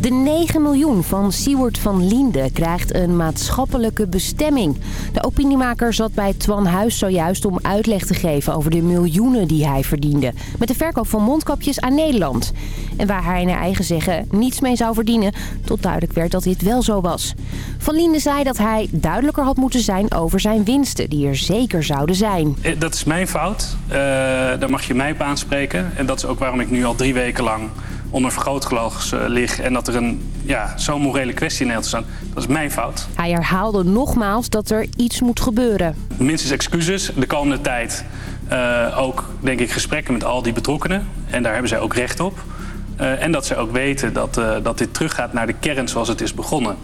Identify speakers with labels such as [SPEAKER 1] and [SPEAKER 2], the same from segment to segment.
[SPEAKER 1] De 9 miljoen van Siewert van Linde krijgt een maatschappelijke bestemming. De opiniemaker zat bij Twan Huis zojuist om uitleg te geven over de miljoenen die hij verdiende. Met de verkoop van mondkapjes aan Nederland. En waar hij naar eigen zeggen niets mee zou verdienen, tot duidelijk werd dat dit wel zo was. Van Linde zei dat hij duidelijker had moeten zijn over zijn winsten, die er zeker zouden zijn.
[SPEAKER 2] Eh, Dat is mijn fout. Eh, daar mag je mij op aanspreken. En dat is ook waarom ik nu al drie weken lang onder vergrootglas lig. En dat er een ja, zo'n morele kwestie in Nederland staat. Dat is mijn fout.
[SPEAKER 1] Hij herhaalde nogmaals dat er iets moet gebeuren.
[SPEAKER 2] Minstens excuses. De komende tijd eh, ook, denk ik, gesprekken met al die betrokkenen. En daar hebben zij ook recht op. Eh, en dat zij ook weten dat, dat dit teruggaat naar de kern zoals het is begonnen.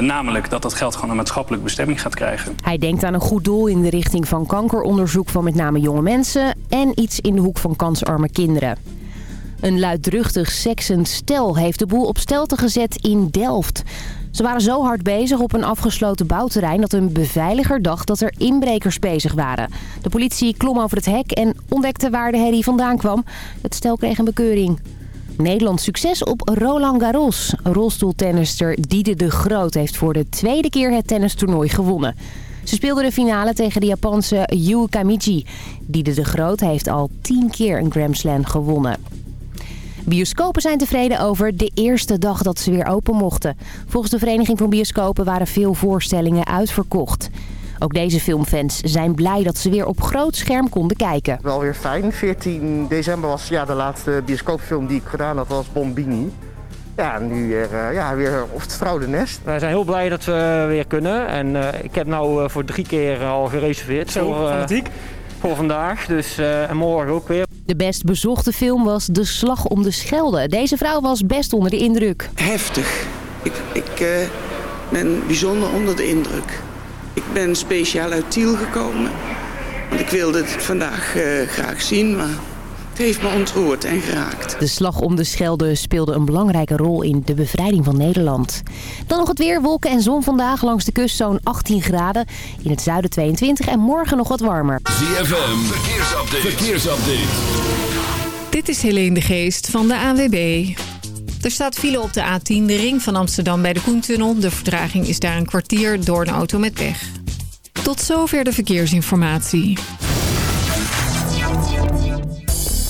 [SPEAKER 2] Namelijk dat dat geld gewoon een maatschappelijke bestemming gaat krijgen.
[SPEAKER 1] Hij denkt aan een goed doel in de richting van kankeronderzoek van met name jonge mensen... en iets in de hoek van kansarme kinderen. Een luidruchtig seksend stel heeft de boel op stelte gezet in Delft. Ze waren zo hard bezig op een afgesloten bouwterrein dat een beveiliger dacht dat er inbrekers bezig waren. De politie klom over het hek en ontdekte waar de herrie vandaan kwam. Het stel kreeg een bekeuring. Nederlands succes op Roland Garros. Rolstoeltennister Diede de Groot heeft voor de tweede keer het tennistoernooi gewonnen. Ze speelde de finale tegen de Japanse Yu Kamiji. Diede de Groot heeft al tien keer een Grand Slam gewonnen. Bioscopen zijn tevreden over de eerste dag dat ze weer open mochten. Volgens de Vereniging van Bioscopen waren veel voorstellingen uitverkocht. Ook deze filmfans zijn blij dat ze weer op groot scherm konden kijken.
[SPEAKER 3] Wel weer fijn. 14 december was ja, de laatste bioscoopfilm die ik gedaan had, was Bombini. Ja, nu weer, eh, ja, weer op het vertrouwde nest.
[SPEAKER 4] Wij zijn heel blij dat we weer kunnen. En eh, ik heb nou eh, voor drie keer al gereserveerd voor, eh, voor vandaag. Dus, eh, en morgen ook weer.
[SPEAKER 1] De best bezochte film was De Slag om de Schelde. Deze vrouw was best onder de indruk.
[SPEAKER 5] heftig. Ik, ik eh, ben bijzonder onder de indruk. Ik ben speciaal uit Tiel gekomen. Want ik wilde het vandaag eh, graag zien, maar het heeft me ontroerd en geraakt.
[SPEAKER 1] De Slag om de Schelde speelde een belangrijke rol in de bevrijding van Nederland. Dan nog het weer, wolken en zon vandaag. Langs de kust zo'n 18 graden. In het zuiden 22 en morgen nog wat warmer.
[SPEAKER 6] ZFM, verkeersupdate. verkeersupdate.
[SPEAKER 7] Dit is Helene de Geest van de ANWB. Er staat file op de A10, de ring van Amsterdam bij de Koentunnel. De vertraging is daar een kwartier door een auto met weg. Tot zover de verkeersinformatie.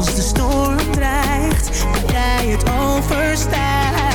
[SPEAKER 8] Als de storm dreigt jij het overstijgt.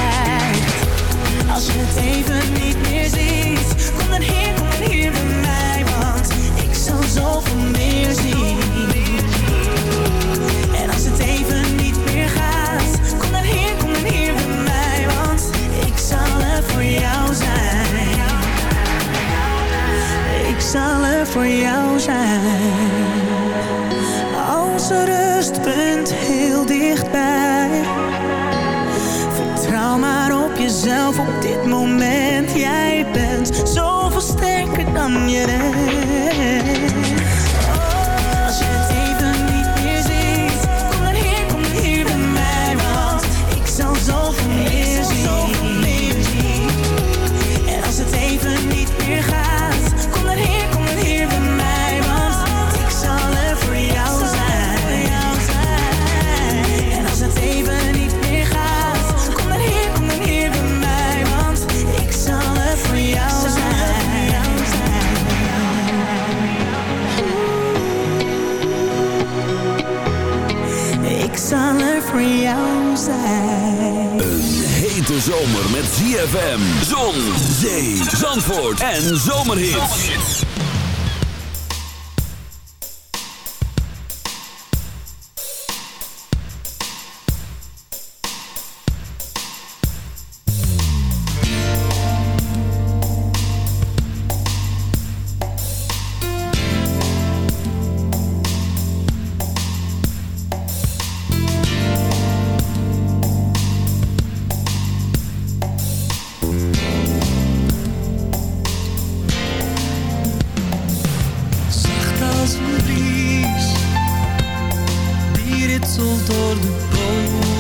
[SPEAKER 9] een vries die ritselt door de boom.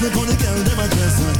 [SPEAKER 9] Sweetness, look how the girl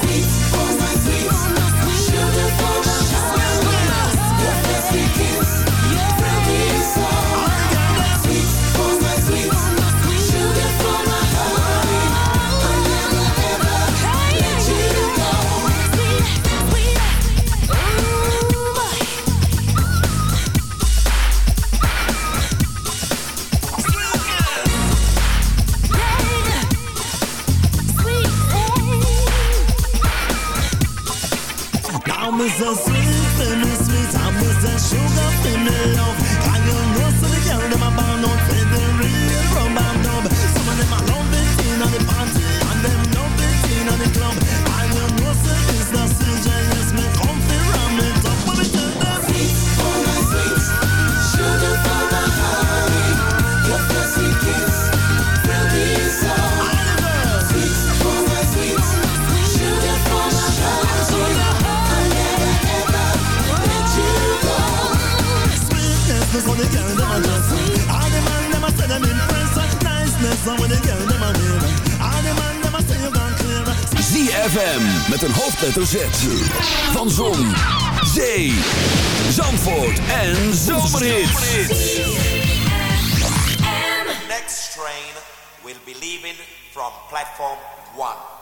[SPEAKER 10] Sweet, oh my sweet, sugar for my heart. Sweet
[SPEAKER 6] hoofdletter Z. Van Zon, Zee, Zandvoort en Zomerhits.
[SPEAKER 11] Next train will be leaving from platform 1.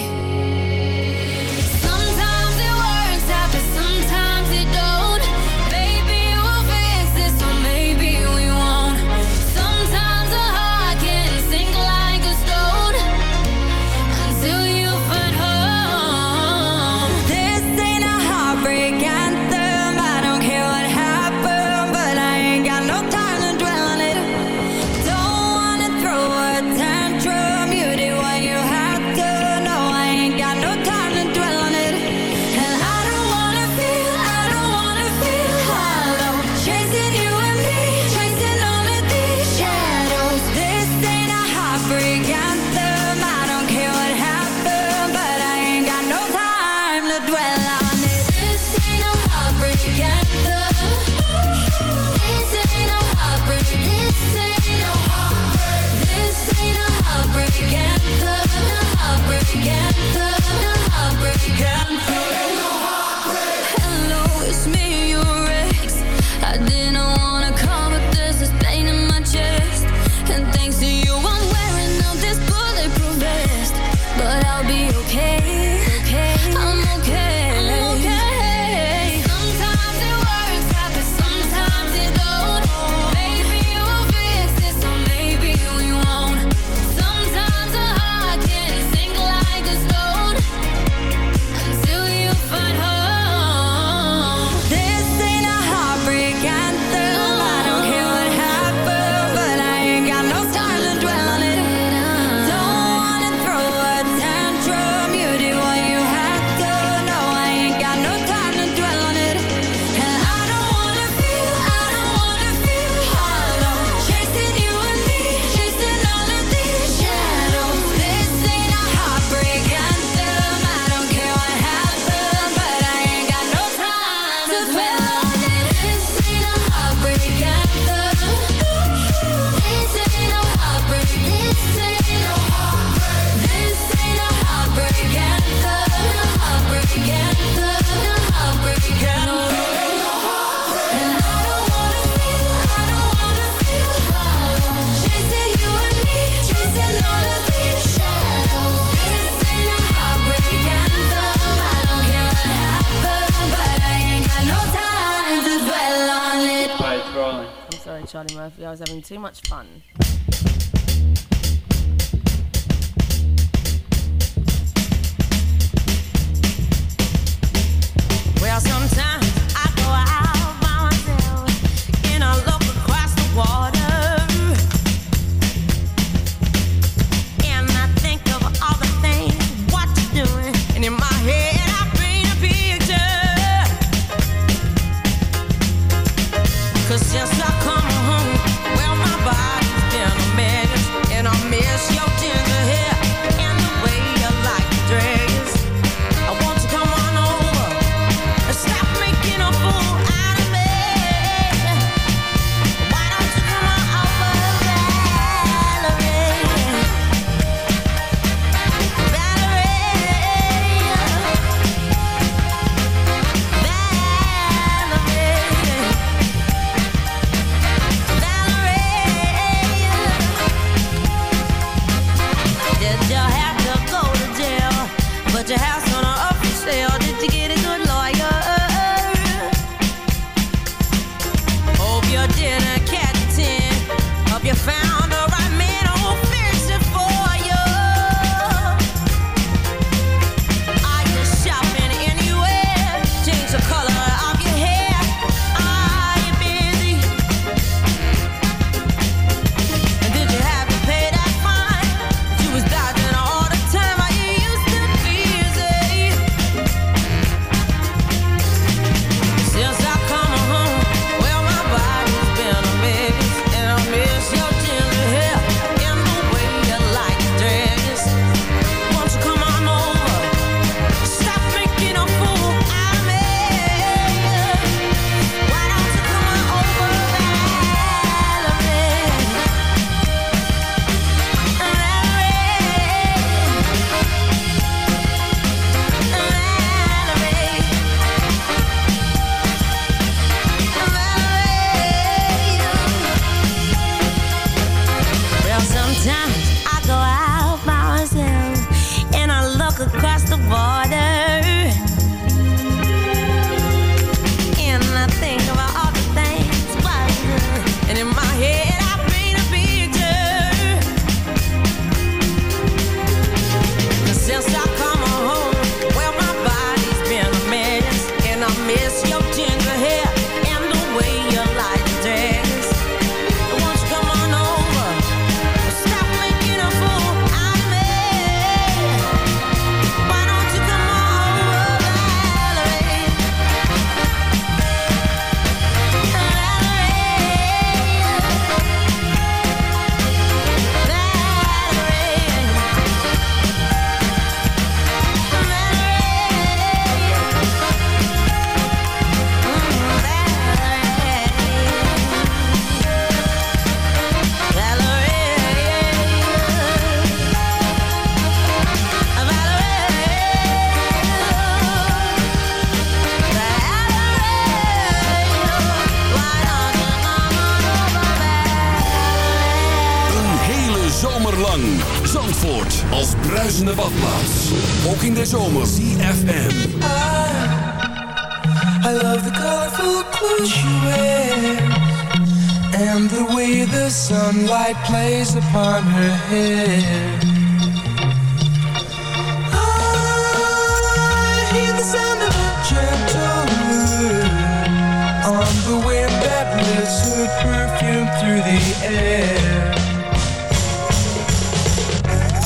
[SPEAKER 9] air.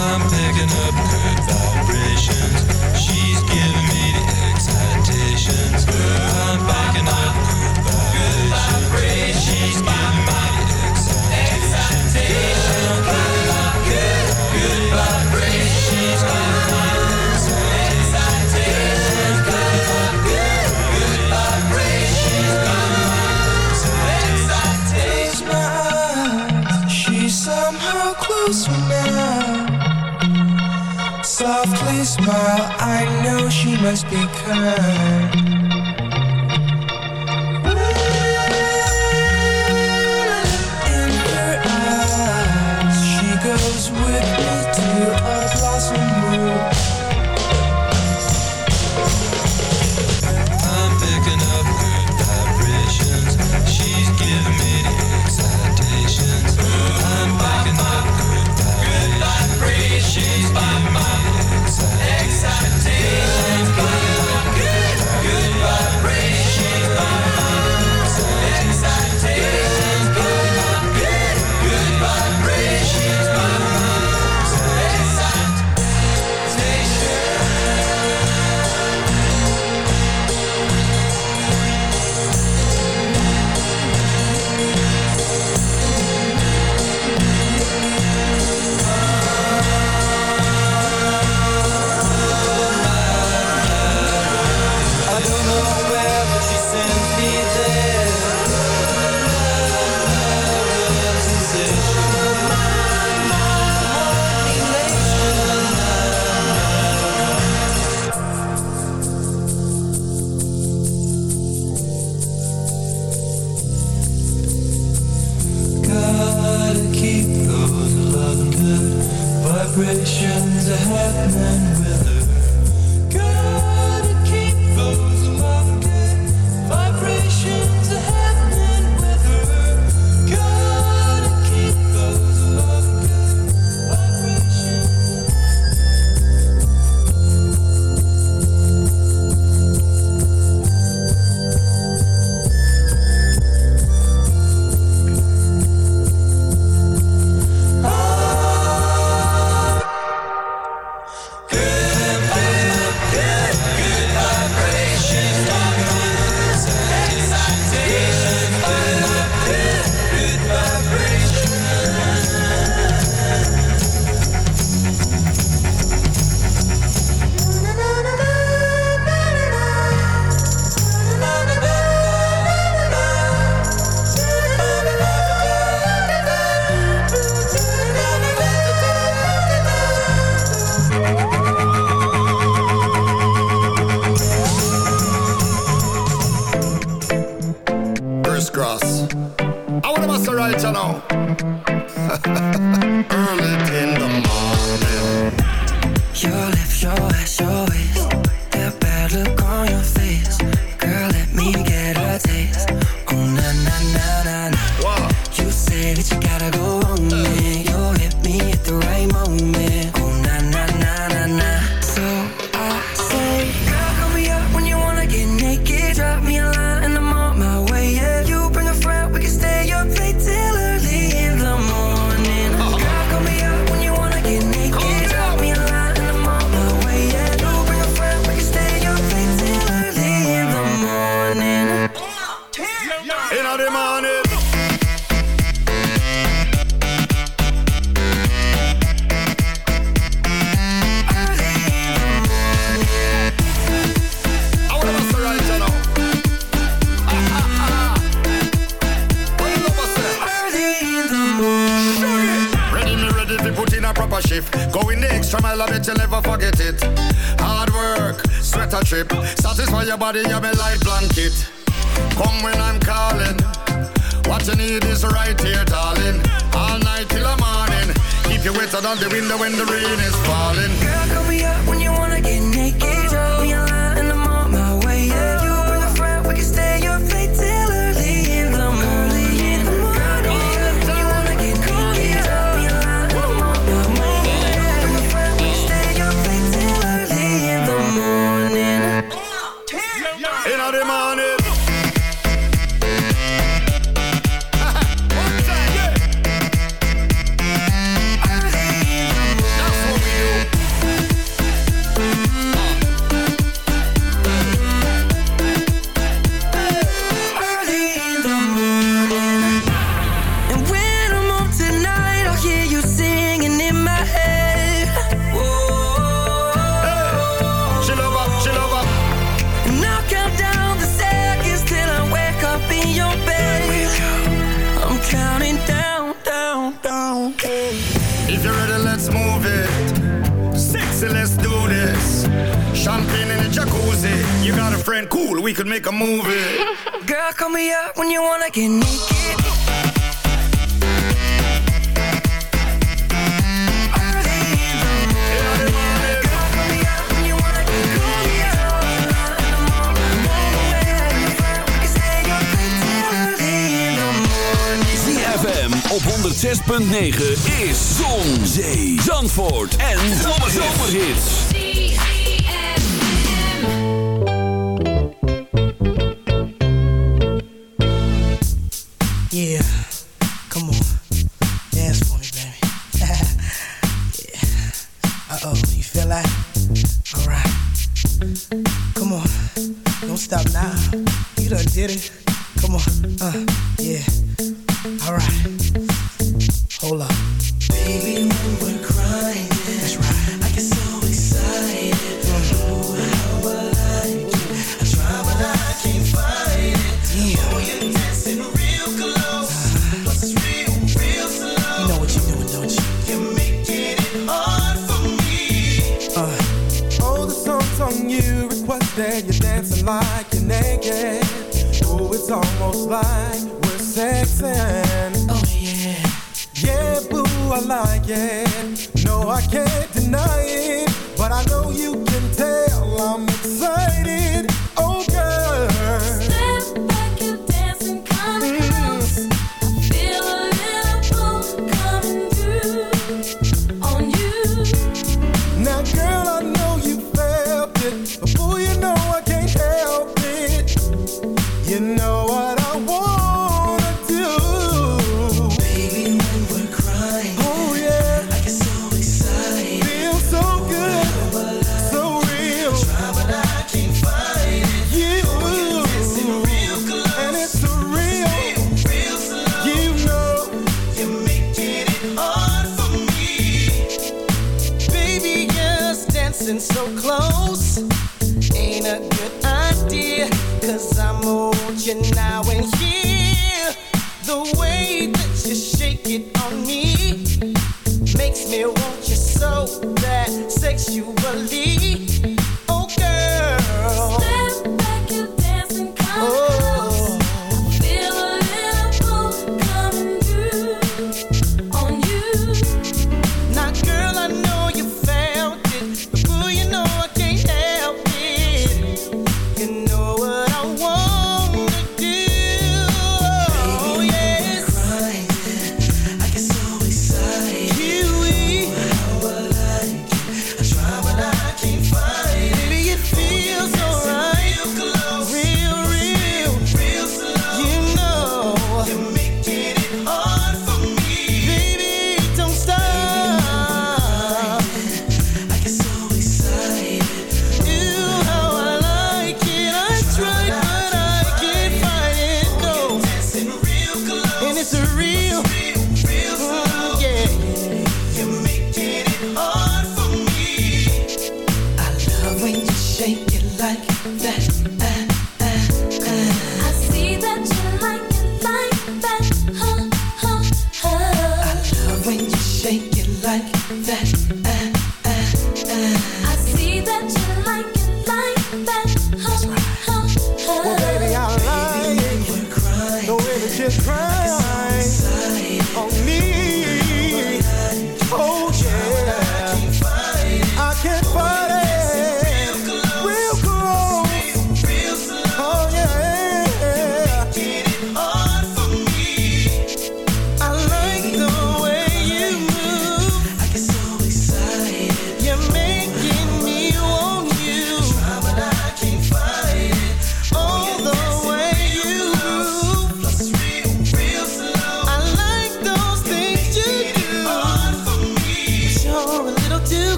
[SPEAKER 12] I'm picking up
[SPEAKER 9] goodbye. Well, I know she must be kind.
[SPEAKER 13] body, you're my light blanket. Come when I'm calling. What you need is right here, darling. All night till the morning. Keep you wetter than the window when the rain is falling.
[SPEAKER 14] Girl,
[SPEAKER 13] jacuzzi. You got a friend, cool, we could make a movie.
[SPEAKER 14] Girl, call me up when you wanna get naked.
[SPEAKER 15] op 106.9 is Zon, Zee, Zandvoort en Zomerhits.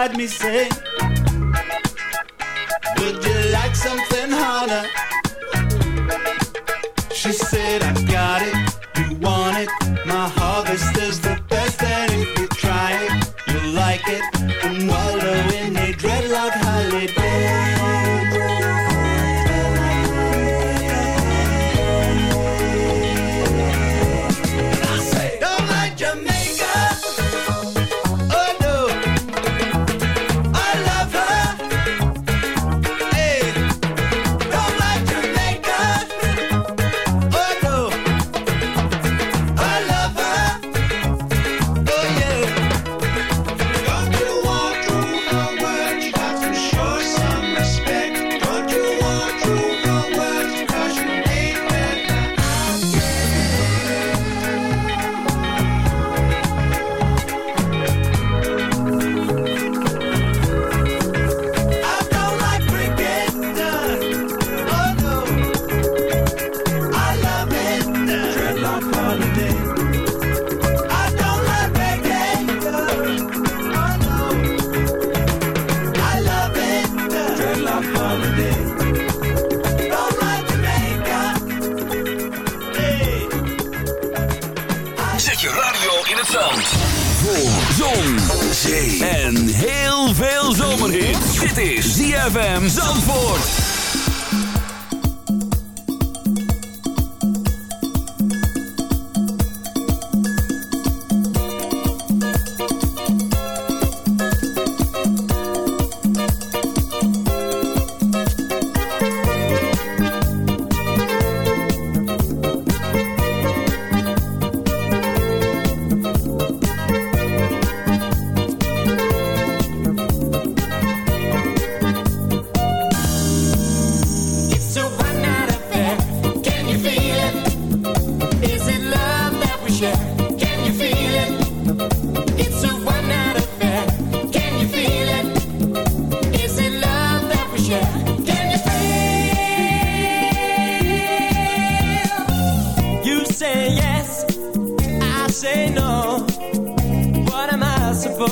[SPEAKER 9] inside me
[SPEAKER 11] say.